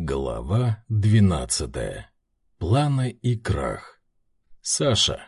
Глава двенадцатая. Планы и крах. Саша.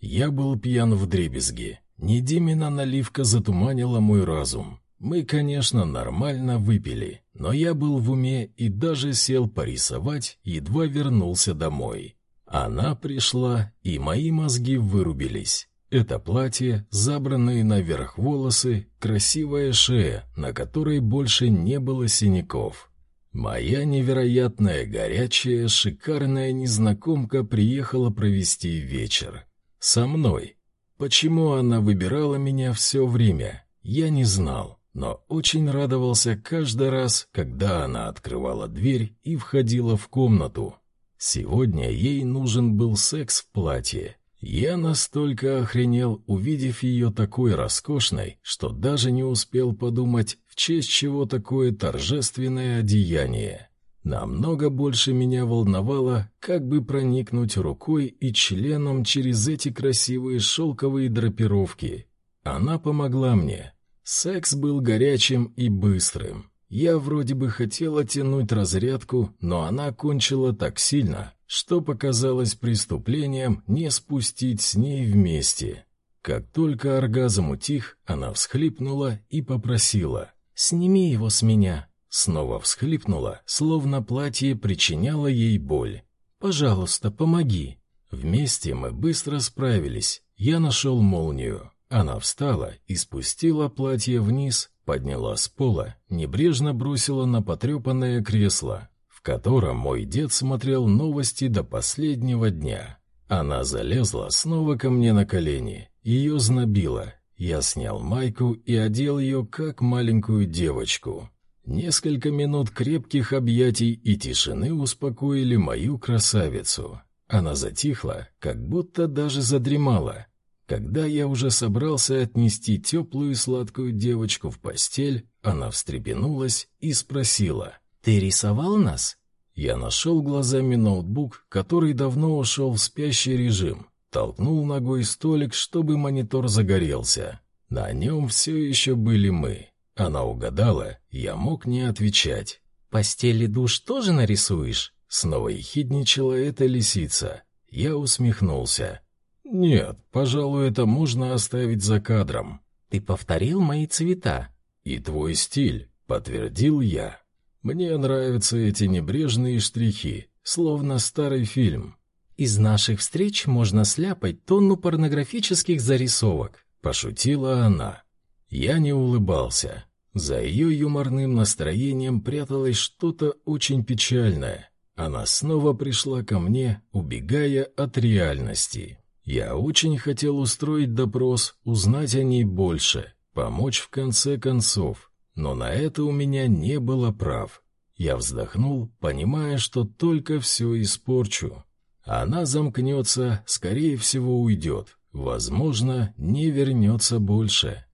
Я был пьян в дребезги. Недимина наливка затуманила мой разум. Мы, конечно, нормально выпили, но я был в уме и даже сел порисовать, едва вернулся домой. Она пришла, и мои мозги вырубились. Это платье, забранные наверх волосы, красивая шея, на которой больше не было синяков — Моя невероятная, горячая, шикарная незнакомка приехала провести вечер. Со мной. Почему она выбирала меня все время, я не знал, но очень радовался каждый раз, когда она открывала дверь и входила в комнату. Сегодня ей нужен был секс в платье. Я настолько охренел, увидев ее такой роскошной, что даже не успел подумать, честь чего такое торжественное одеяние. Намного больше меня волновало, как бы проникнуть рукой и членом через эти красивые шелковые драпировки. Она помогла мне. Секс был горячим и быстрым. Я вроде бы хотел оттянуть разрядку, но она кончила так сильно, что показалось преступлением не спустить с ней вместе. Как только оргазм утих, она всхлипнула и попросила — «Сними его с меня!» Снова всхлипнула, словно платье причиняло ей боль. «Пожалуйста, помоги!» Вместе мы быстро справились. Я нашел молнию. Она встала и спустила платье вниз, подняла с пола, небрежно бросила на потрепанное кресло, в котором мой дед смотрел новости до последнего дня. Она залезла снова ко мне на колени, ее знобило, я снял майку и одел ее, как маленькую девочку. Несколько минут крепких объятий и тишины успокоили мою красавицу. Она затихла, как будто даже задремала. Когда я уже собрался отнести теплую и сладкую девочку в постель, она встрепенулась и спросила, «Ты рисовал нас?» Я нашел глазами ноутбук, который давно ушел в спящий режим, Толкнул ногой столик, чтобы монитор загорелся. На нем все еще были мы. Она угадала, я мог не отвечать. «Постель и душ тоже нарисуешь?» Снова ехидничала эта лисица. Я усмехнулся. «Нет, пожалуй, это можно оставить за кадром». «Ты повторил мои цвета?» «И твой стиль», — подтвердил я. «Мне нравятся эти небрежные штрихи, словно старый фильм. Из наших встреч можно сляпать тонну порнографических зарисовок, пошутила она. Я не улыбался. За ее юморным настроением пряталось что-то очень печальное. Она снова пришла ко мне, убегая от реальности. Я очень хотел устроить допрос, узнать о ней больше, помочь в конце концов, но на это у меня не было прав. Я вздохнул, понимая, что только все испорчу. Она замкнется, скорее всего, уйдет. Возможно, не вернется больше.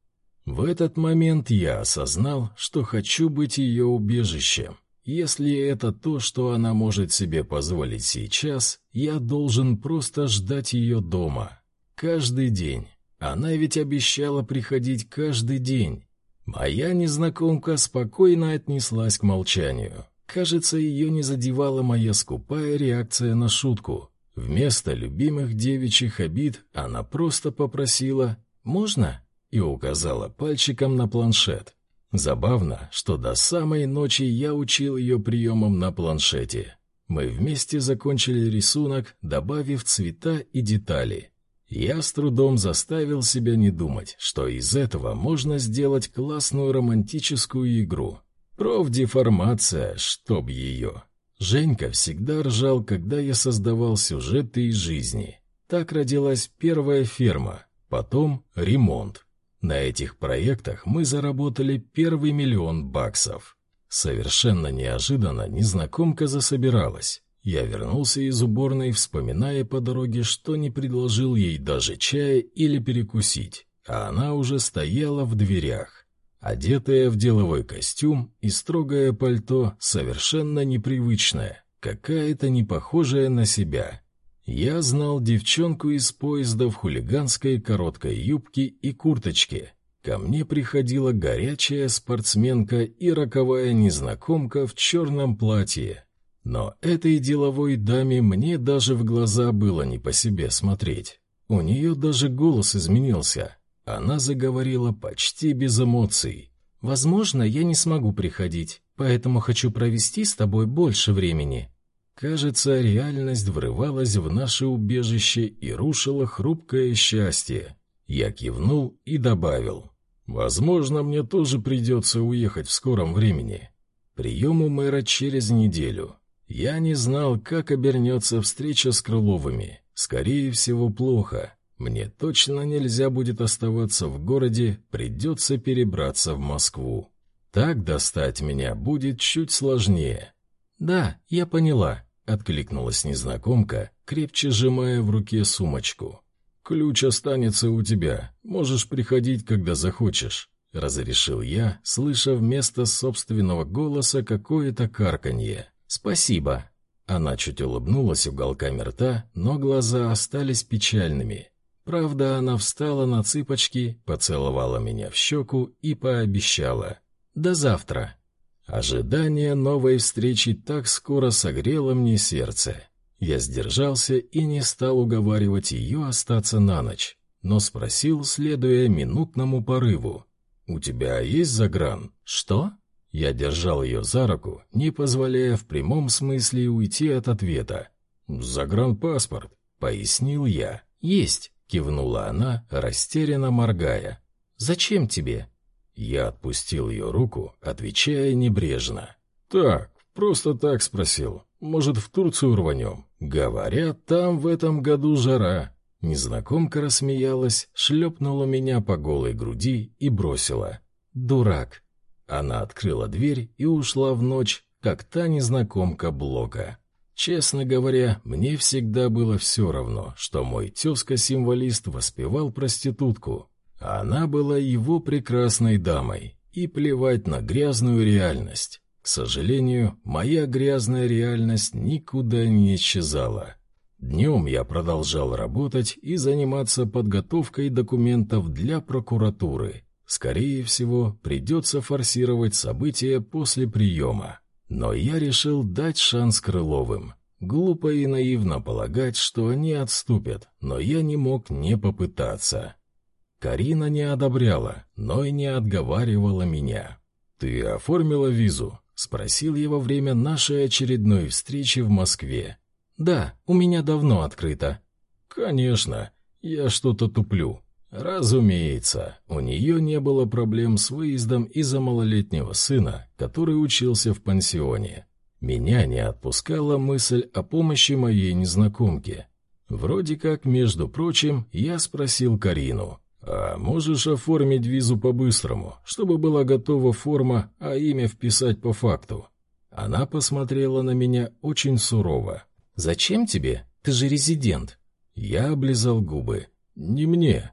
В этот момент я осознал, что хочу быть ее убежищем. Если это то, что она может себе позволить сейчас, я должен просто ждать ее дома. Каждый день. Она ведь обещала приходить каждый день. Моя незнакомка спокойно отнеслась к молчанию. Кажется, ее не задевала моя скупая реакция на шутку. Вместо любимых девичьих обид она просто попросила «Можно?» и указала пальчиком на планшет. Забавно, что до самой ночи я учил ее приемам на планшете. Мы вместе закончили рисунок, добавив цвета и детали. Я с трудом заставил себя не думать, что из этого можно сделать классную романтическую игру. Профдеформация, чтоб ее. Женька всегда ржал, когда я создавал сюжеты из жизни. Так родилась первая ферма, потом ремонт. На этих проектах мы заработали первый миллион баксов. Совершенно неожиданно незнакомка засобиралась. Я вернулся из уборной, вспоминая по дороге, что не предложил ей даже чая или перекусить, а она уже стояла в дверях. Одетая в деловой костюм и строгое пальто, совершенно непривычное, какая-то не похожая на себя. Я знал девчонку из поезда в хулиганской короткой юбке и курточке. ко мне приходила горячая спортсменка и роковая незнакомка в черном платье. Но этой деловой даме мне даже в глаза было не по себе смотреть. У нее даже голос изменился. Она заговорила почти без эмоций. «Возможно, я не смогу приходить, поэтому хочу провести с тобой больше времени». Кажется, реальность врывалась в наше убежище и рушила хрупкое счастье. Я кивнул и добавил. «Возможно, мне тоже придется уехать в скором времени. Прием у мэра через неделю. Я не знал, как обернется встреча с Крыловыми. Скорее всего, плохо. Мне точно нельзя будет оставаться в городе, придется перебраться в Москву. Так достать меня будет чуть сложнее. «Да, я поняла», — откликнулась незнакомка, крепче сжимая в руке сумочку. «Ключ останется у тебя. Можешь приходить, когда захочешь», — разрешил я, слыша вместо собственного голоса какое-то карканье. «Спасибо». Она чуть улыбнулась уголками рта, но глаза остались печальными. Правда, она встала на цыпочки, поцеловала меня в щеку и пообещала. «До завтра». Ожидание новой встречи так скоро согрело мне сердце. Я сдержался и не стал уговаривать ее остаться на ночь, но спросил, следуя минутному порыву. «У тебя есть загран?» «Что?» Я держал ее за руку, не позволяя в прямом смысле уйти от ответа. «Загранпаспорт», — пояснил я. «Есть», — кивнула она, растерянно моргая. «Зачем тебе?» Я отпустил ее руку, отвечая небрежно. «Так, просто так спросил. Может, в Турцию рванем? Говорят, там в этом году жара». Незнакомка рассмеялась, шлепнула меня по голой груди и бросила. «Дурак, она открыла дверь и ушла в ночь, как та незнакомка Блока. Честно говоря, мне всегда было все равно, что мой тезка-символист воспевал проститутку. Она была его прекрасной дамой, и плевать на грязную реальность. К сожалению, моя грязная реальность никуда не исчезала. Днем я продолжал работать и заниматься подготовкой документов для прокуратуры – Скорее всего, придется форсировать события после приема. Но я решил дать шанс Крыловым. Глупо и наивно полагать, что они отступят, но я не мог не попытаться. Карина не одобряла, но и не отговаривала меня. «Ты оформила визу?» — спросил я во время нашей очередной встречи в Москве. «Да, у меня давно открыто». «Конечно, я что-то туплю. Разумеется, у нее не было проблем с выездом из-за малолетнего сына, который учился в пансионе. Меня не отпускала мысль о помощи моей незнакомке. Вроде как, между прочим, я спросил Карину, «А можешь оформить визу по-быстрому, чтобы была готова форма, а имя вписать по факту?» Она посмотрела на меня очень сурово. «Зачем тебе? Ты же резидент». Я облизал губы. «Не мне.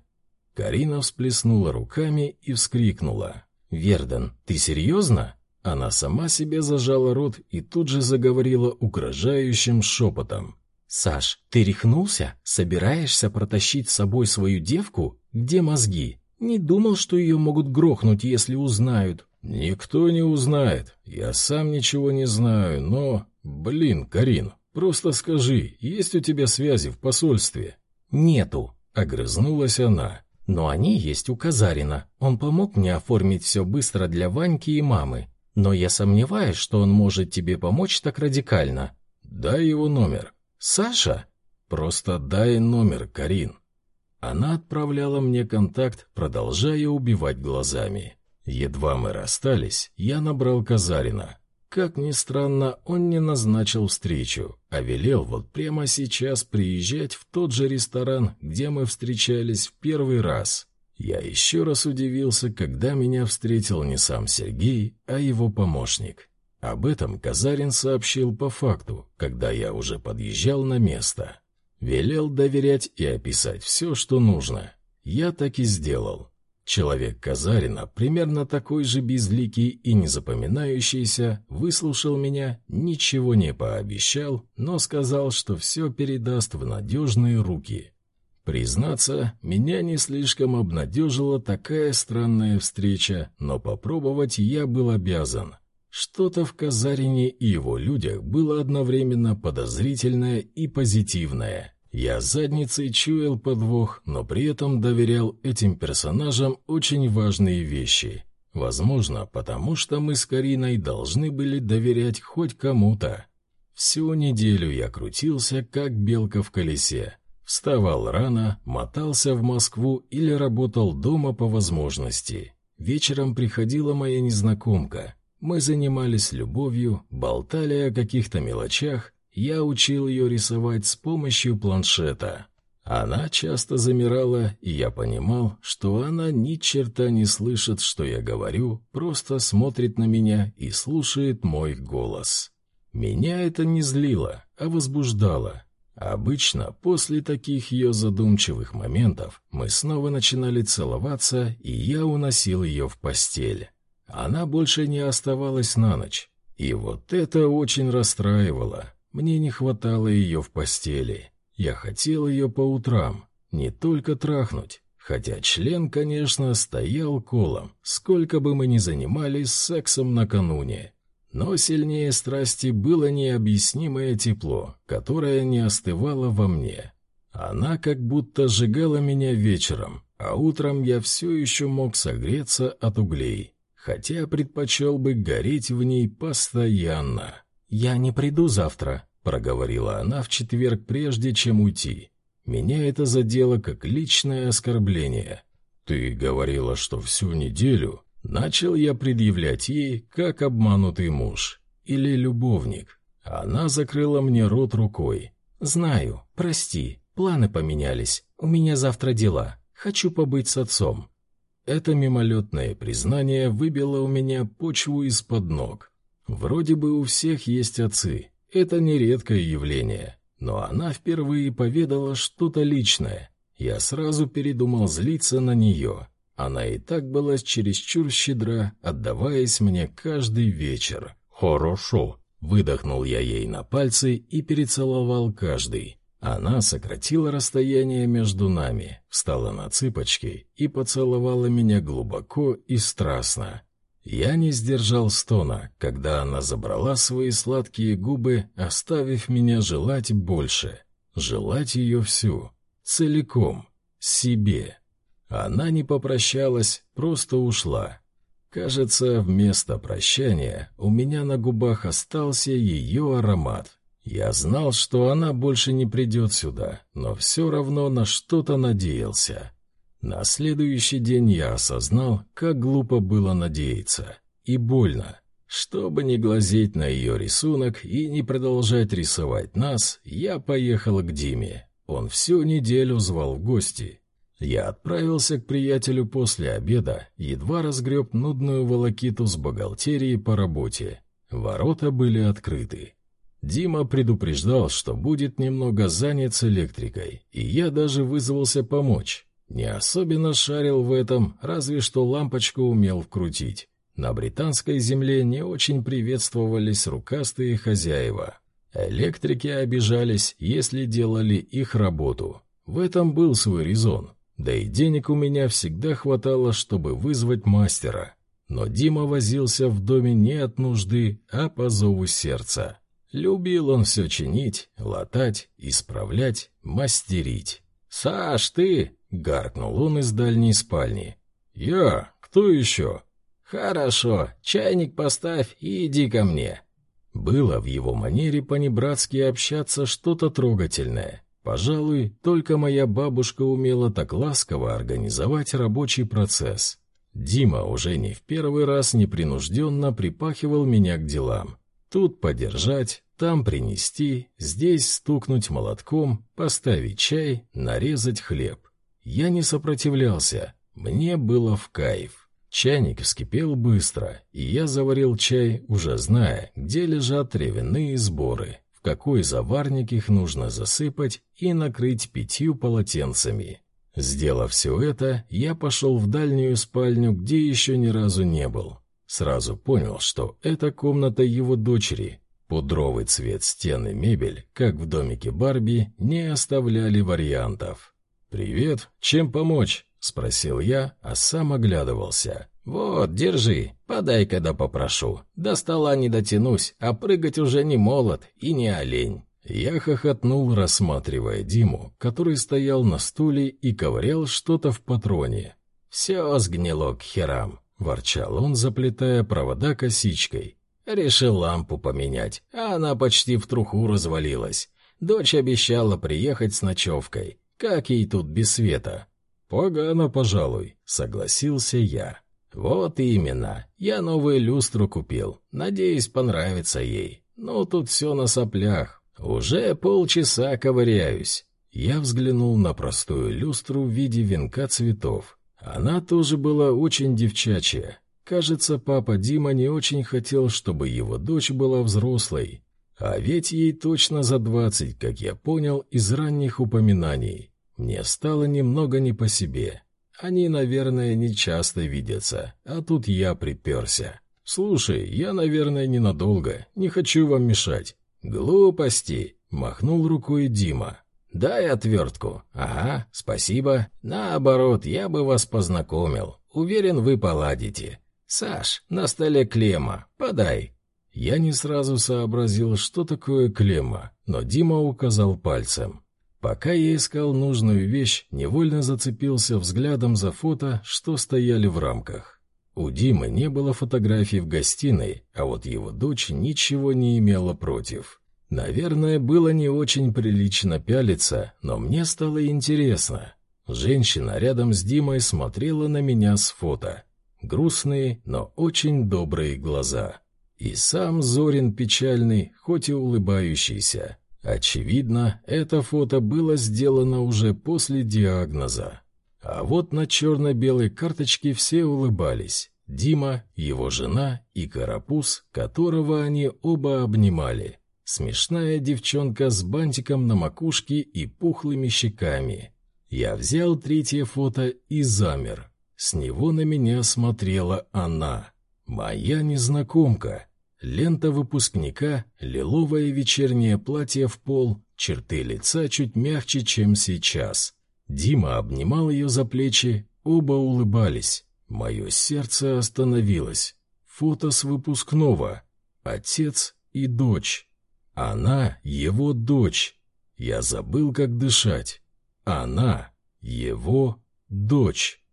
Карина всплеснула руками и вскрикнула. «Верден, ты серьезно?» Она сама себе зажала рот и тут же заговорила угрожающим шепотом. «Саш, ты рехнулся? Собираешься протащить с собой свою девку? Где мозги? Не думал, что ее могут грохнуть, если узнают». «Никто не узнает. Я сам ничего не знаю, но... Блин, Карин, просто скажи, есть у тебя связи в посольстве?» «Нету», — огрызнулась она. Но они есть у Казарина. Он помог мне оформить все быстро для Ваньки и мамы. Но я сомневаюсь, что он может тебе помочь так радикально. Дай его номер. Саша? Просто дай номер, Карин. Она отправляла мне контакт, продолжая убивать глазами. Едва мы расстались, я набрал Казарина. Как ни странно, он не назначил встречу, а велел вот прямо сейчас приезжать в тот же ресторан, где мы встречались в первый раз. Я еще раз удивился, когда меня встретил не сам Сергей, а его помощник. Об этом Казарин сообщил по факту, когда я уже подъезжал на место. Велел доверять и описать все, что нужно. Я так и сделал. Человек Казарина, примерно такой же безликий и незапоминающийся, выслушал меня, ничего не пообещал, но сказал, что все передаст в надежные руки. Признаться, меня не слишком обнадежила такая странная встреча, но попробовать я был обязан. Что-то в Казарине и его людях было одновременно подозрительное и позитивное. Я задницей чуял подвох, но при этом доверял этим персонажам очень важные вещи. Возможно, потому что мы с Кариной должны были доверять хоть кому-то. Всю неделю я крутился, как белка в колесе. Вставал рано, мотался в Москву или работал дома по возможности. Вечером приходила моя незнакомка. Мы занимались любовью, болтали о каких-то мелочах. Я учил ее рисовать с помощью планшета. Она часто замирала, и я понимал, что она ни черта не слышит, что я говорю, просто смотрит на меня и слушает мой голос. Меня это не злило, а возбуждало. Обычно после таких ее задумчивых моментов мы снова начинали целоваться, и я уносил ее в постель. Она больше не оставалась на ночь. И вот это очень расстраивало. Мне не хватало ее в постели. Я хотел ее по утрам, не только трахнуть. Хотя член, конечно, стоял колом, сколько бы мы ни занимались сексом накануне. Но сильнее страсти было необъяснимое тепло, которое не остывало во мне. Она как будто сжигала меня вечером, а утром я все еще мог согреться от углей, хотя предпочел бы гореть в ней постоянно. «Я не приду завтра», — проговорила она в четверг, прежде чем уйти. Меня это задело как личное оскорбление. «Ты говорила, что всю неделю...» Начал я предъявлять ей, как обманутый муж или любовник. Она закрыла мне рот рукой. «Знаю, прости, планы поменялись. У меня завтра дела. Хочу побыть с отцом». Это мимолетное признание выбило у меня почву из-под ног. Вроде бы у всех есть отцы. Это не редкое явление. Но она впервые поведала что-то личное. Я сразу передумал злиться на нее. Она и так была чересчур щедра, отдаваясь мне каждый вечер. «Хорошо», — выдохнул я ей на пальцы и перецеловал каждый. Она сократила расстояние между нами, встала на цыпочки и поцеловала меня глубоко и страстно. Я не сдержал стона, когда она забрала свои сладкие губы, оставив меня желать больше. Желать ее всю, целиком, себе. Она не попрощалась, просто ушла. Кажется, вместо прощания у меня на губах остался ее аромат. Я знал, что она больше не придет сюда, но все равно на что-то надеялся. На следующий день я осознал, как глупо было надеяться. И больно. Чтобы не глазеть на ее рисунок и не продолжать рисовать нас, я поехал к Диме. Он всю неделю звал в гости, я отправился к приятелю после обеда, едва разгреб нудную волокиту с бухгалтерии по работе. Ворота были открыты. Дима предупреждал, что будет немного занят с электрикой, и я даже вызвался помочь. Не особенно шарил в этом, разве что лампочку умел вкрутить. На британской земле не очень приветствовались рукастые хозяева. Электрики обижались, если делали их работу. В этом был свой резон. Да и денег у меня всегда хватало, чтобы вызвать мастера. Но Дима возился в доме не от нужды, а по зову сердца. Любил он все чинить, латать, исправлять, мастерить. «Саш, ты!» — гаркнул он из дальней спальни. «Я? Кто еще?» «Хорошо, чайник поставь и иди ко мне». Было в его манере по-небратски общаться что-то трогательное. Пожалуй, только моя бабушка умела так ласково организовать рабочий процесс. Дима уже не в первый раз непринужденно припахивал меня к делам. Тут подержать, там принести, здесь стукнуть молотком, поставить чай, нарезать хлеб. Я не сопротивлялся, мне было в кайф. Чайник вскипел быстро, и я заварил чай, уже зная, где лежат травяные сборы какой заварник их нужно засыпать и накрыть пятью полотенцами. Сделав все это, я пошел в дальнюю спальню, где еще ни разу не был. Сразу понял, что это комната его дочери. Пудровый цвет стены мебель, как в домике Барби, не оставляли вариантов. «Привет, чем помочь?» — спросил я, а сам оглядывался. «Вот, держи, подай, когда попрошу. До стола не дотянусь, а прыгать уже не молод и не олень». Я хохотнул, рассматривая Диму, который стоял на стуле и ковырял что-то в патроне. «Все сгнило к херам», — ворчал он, заплетая провода косичкой. «Решил лампу поменять, а она почти в труху развалилась. Дочь обещала приехать с ночевкой. Как ей тут без света? Погано, пожалуй, согласился я. Вот именно. Я новую люстру купил. Надеюсь, понравится ей. Ну, тут все на соплях. Уже полчаса ковыряюсь. Я взглянул на простую люстру в виде венка цветов. Она тоже была очень девчачья. Кажется, папа Дима не очень хотел, чтобы его дочь была взрослой. А ведь ей точно за двадцать, как я понял из ранних упоминаний. Мне стало немного не по себе. Они, наверное, не часто видятся, а тут я приперся. «Слушай, я, наверное, ненадолго, не хочу вам мешать». «Глупости!» — махнул рукой Дима. «Дай отвертку». «Ага, спасибо. Наоборот, я бы вас познакомил. Уверен, вы поладите. Саш, на столе клемма. Подай». Я не сразу сообразил, что такое клемма, но Дима указал пальцем. Пока я искал нужную вещь, невольно зацепился взглядом за фото, что стояли в рамках. У Димы не было фотографий в гостиной, а вот его дочь ничего не имела против. Наверное, было не очень прилично пялиться, но мне стало интересно. Женщина рядом с Димой смотрела на меня с фото. Грустные, но очень добрые глаза. И сам Зорин печальный, хоть и улыбающийся. Очевидно, это фото было сделано уже после диагноза. А вот на черно-белой карточке все улыбались. Дима, его жена и Карапуз, которого они оба обнимали. Смешная девчонка с бантиком на макушке и пухлыми щеками. Я взял третье фото и замер. С него на меня смотрела она, моя незнакомка, Лента выпускника, лиловое вечернее платье в пол, черты лица чуть мягче, чем сейчас. Дима обнимал ее за плечи, оба улыбались. Мое сердце остановилось. Фото с выпускного. Отец и дочь. Она — его дочь. Я забыл, как дышать. Она — его дочь.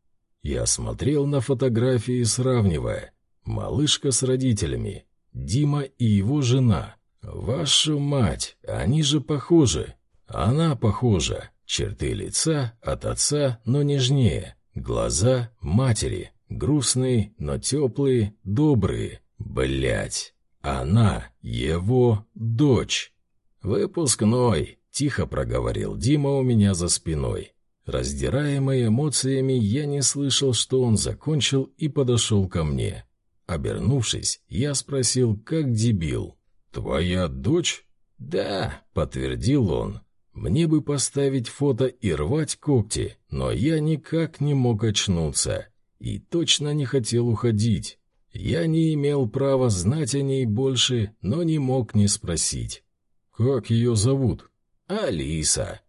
Я смотрел на фотографии, сравнивая. Малышка с родителями, Дима и его жена. Вашу мать, они же похожи. Она похожа. Черты лица от отца, но нежнее. Глаза матери. Грустные, но теплые, добрые. Блять. Она его дочь. Выпускной, тихо проговорил Дима у меня за спиной. Раздираемый эмоциями, я не слышал, что он закончил и подошел ко мне. Обернувшись, я спросил, как дебил. «Твоя дочь?» «Да», — подтвердил он. «Мне бы поставить фото и рвать когти, но я никак не мог очнуться и точно не хотел уходить. Я не имел права знать о ней больше, но не мог не спросить. «Как ее зовут?» «Алиса».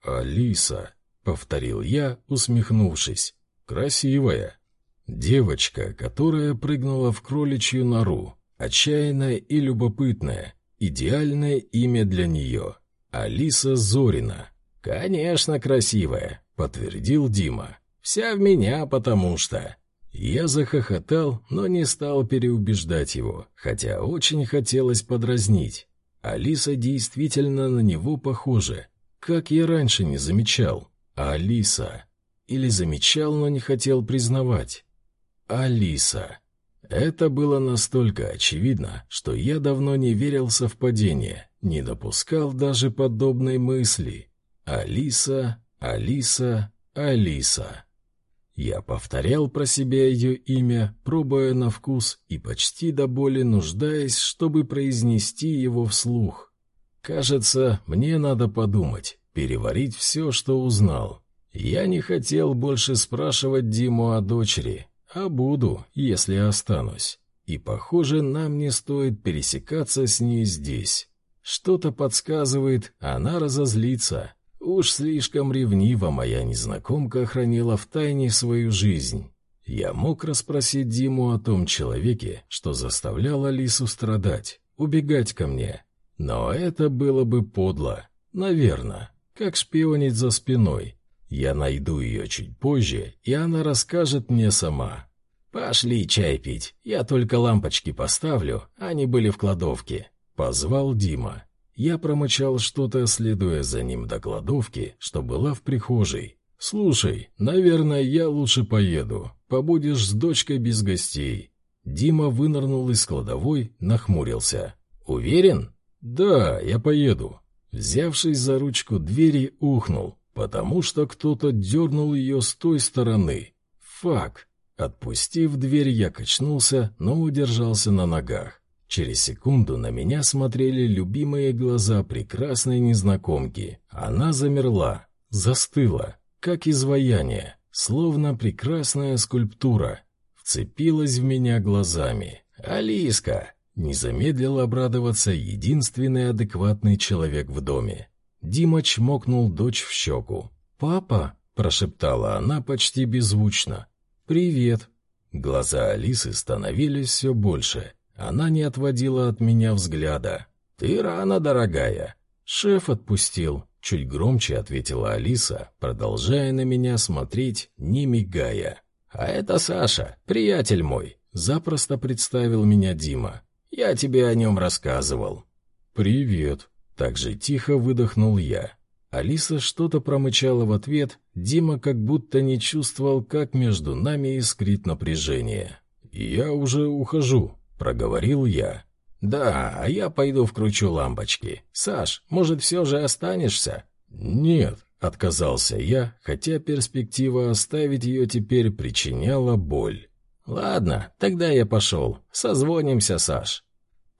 «Алиса», — повторил я, усмехнувшись. «Красивая». Девочка, которая прыгнула в кроличью нору, отчаянная и любопытная, идеальное имя для нее — Алиса Зорина. «Конечно, красивая», — подтвердил Дима. «Вся в меня, потому что...» Я захохотал, но не стал переубеждать его, хотя очень хотелось подразнить. Алиса действительно на него похожа, как я раньше не замечал. Алиса... Или замечал, но не хотел признавать. Алиса. Это было настолько очевидно, что я давно не верил в совпадение, не допускал даже подобной мысли. Алиса, Алиса, Алиса. Я повторял про себя ее имя, пробуя на вкус и почти до боли нуждаясь, чтобы произнести его вслух. Кажется, мне надо подумать, переварить все, что узнал. Я не хотел больше спрашивать Диму о дочери, а буду, если останусь. И, похоже, нам не стоит пересекаться с ней здесь. Что-то подсказывает, она разозлится. Уж слишком ревниво моя незнакомка хранила в тайне свою жизнь. Я мог расспросить Диму о том человеке, что заставлял Алису страдать, убегать ко мне. Но это было бы подло. Наверное, как шпионить за спиной. Я найду ее чуть позже, и она расскажет мне сама. «Пошли чай пить, я только лампочки поставлю, они были в кладовке», — позвал Дима. Я промычал что-то, следуя за ним до кладовки, что была в прихожей. «Слушай, наверное, я лучше поеду. Побудешь с дочкой без гостей». Дима вынырнул из кладовой, нахмурился. «Уверен?» «Да, я поеду». Взявшись за ручку двери, ухнул, потому что кто-то дернул ее с той стороны. «Фак!» Отпустив дверь, я качнулся, но удержался на ногах. Через секунду на меня смотрели любимые глаза прекрасной незнакомки. Она замерла, застыла, как изваяние, словно прекрасная скульптура. Вцепилась в меня глазами. «Алиска!» Не замедлил обрадоваться единственный адекватный человек в доме. Дима чмокнул дочь в щеку. «Папа!» – прошептала она почти беззвучно. «Привет!» Глаза Алисы становились все больше – она не отводила от меня взгляда. «Ты рано, дорогая!» «Шеф отпустил», — чуть громче ответила Алиса, продолжая на меня смотреть, не мигая. «А это Саша, приятель мой», — запросто представил меня Дима. «Я тебе о нем рассказывал». «Привет», — так же тихо выдохнул я. Алиса что-то промычала в ответ, Дима как будто не чувствовал, как между нами искрит напряжение. «Я уже ухожу», проговорил я. «Да, а я пойду вкручу лампочки. Саш, может, все же останешься?» «Нет», — отказался я, хотя перспектива оставить ее теперь причиняла боль. «Ладно, тогда я пошел. Созвонимся, Саш».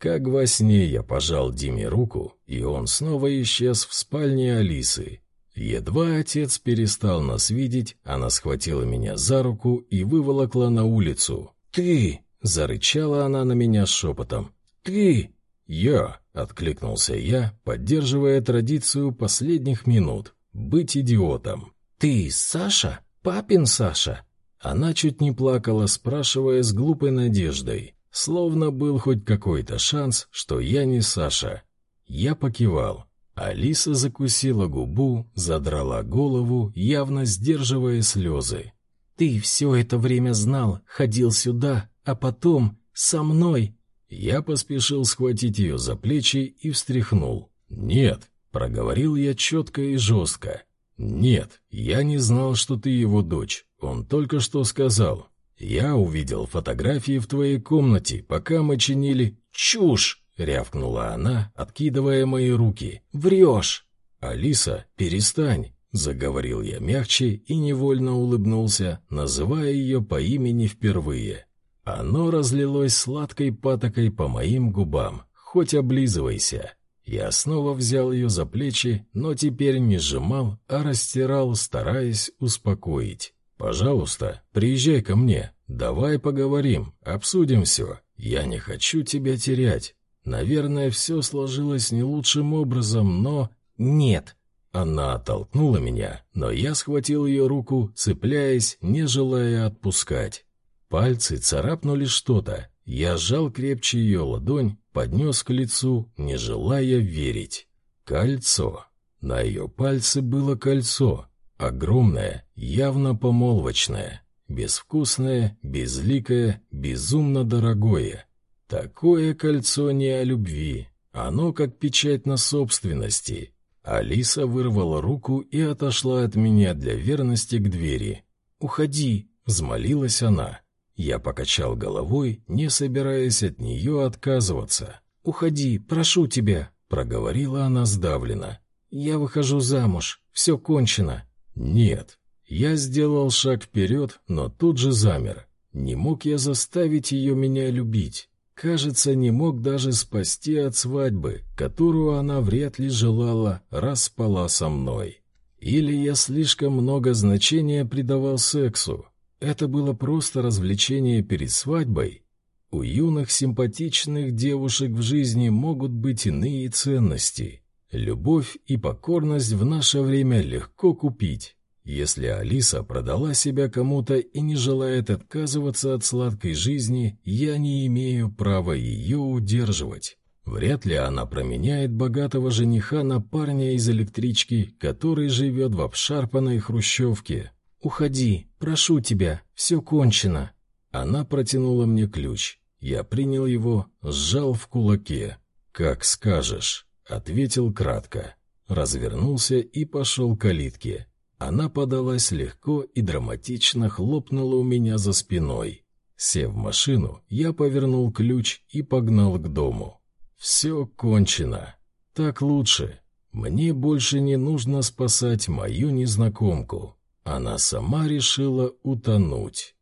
Как во сне я пожал Диме руку, и он снова исчез в спальне Алисы. Едва отец перестал нас видеть, она схватила меня за руку и выволокла на улицу. «Ты!» Зарычала она на меня шепотом. «Ты!» «Я!» — откликнулся я, поддерживая традицию последних минут. «Быть идиотом!» «Ты Саша? Папин Саша?» Она чуть не плакала, спрашивая с глупой надеждой. Словно был хоть какой-то шанс, что я не Саша. Я покивал. Алиса закусила губу, задрала голову, явно сдерживая слезы. «Ты все это время знал, ходил сюда, а потом со мной...» Я поспешил схватить ее за плечи и встряхнул. «Нет», — проговорил я четко и жестко. «Нет, я не знал, что ты его дочь. Он только что сказал. Я увидел фотографии в твоей комнате, пока мы чинили...» «Чушь!» — рявкнула она, откидывая мои руки. «Врешь!» «Алиса, перестань!» — заговорил я мягче и невольно улыбнулся, называя ее по имени впервые. Оно разлилось сладкой патокой по моим губам. Хоть облизывайся. Я снова взял ее за плечи, но теперь не сжимал, а растирал, стараясь успокоить. «Пожалуйста, приезжай ко мне. Давай поговорим, обсудим все. Я не хочу тебя терять. Наверное, все сложилось не лучшим образом, но...» «Нет!» Она оттолкнула меня, но я схватил ее руку, цепляясь, не желая отпускать. Пальцы царапнули что-то. Я сжал крепче ее ладонь, поднес к лицу, не желая верить. Кольцо. На ее пальце было кольцо. Огромное, явно помолвочное. Безвкусное, безликое, безумно дорогое. Такое кольцо не о любви. Оно как печать на собственности. Алиса вырвала руку и отошла от меня для верности к двери. «Уходи!» — взмолилась она. Я покачал головой, не собираясь от нее отказываться. «Уходи, прошу тебя», — проговорила она сдавленно. «Я выхожу замуж, все кончено». «Нет». Я сделал шаг вперед, но тут же замер. Не мог я заставить ее меня любить. Кажется, не мог даже спасти от свадьбы, которую она вряд ли желала, раз спала со мной. Или я слишком много значения придавал сексу, это было просто развлечение перед свадьбой. У юных симпатичных девушек в жизни могут быть иные ценности. Любовь и покорность в наше время легко купить. Если Алиса продала себя кому-то и не желает отказываться от сладкой жизни, я не имею права ее удерживать. Вряд ли она променяет богатого жениха на парня из электрички, который живет в обшарпанной хрущевке. «Уходи, прошу тебя, все кончено». Она протянула мне ключ. Я принял его, сжал в кулаке. «Как скажешь», — ответил кратко. Развернулся и пошел к калитке. Она подалась легко и драматично хлопнула у меня за спиной. Сев в машину, я повернул ключ и погнал к дому. Все кончено. Так лучше. Мне больше не нужно спасать мою незнакомку. Она сама решила утонуть.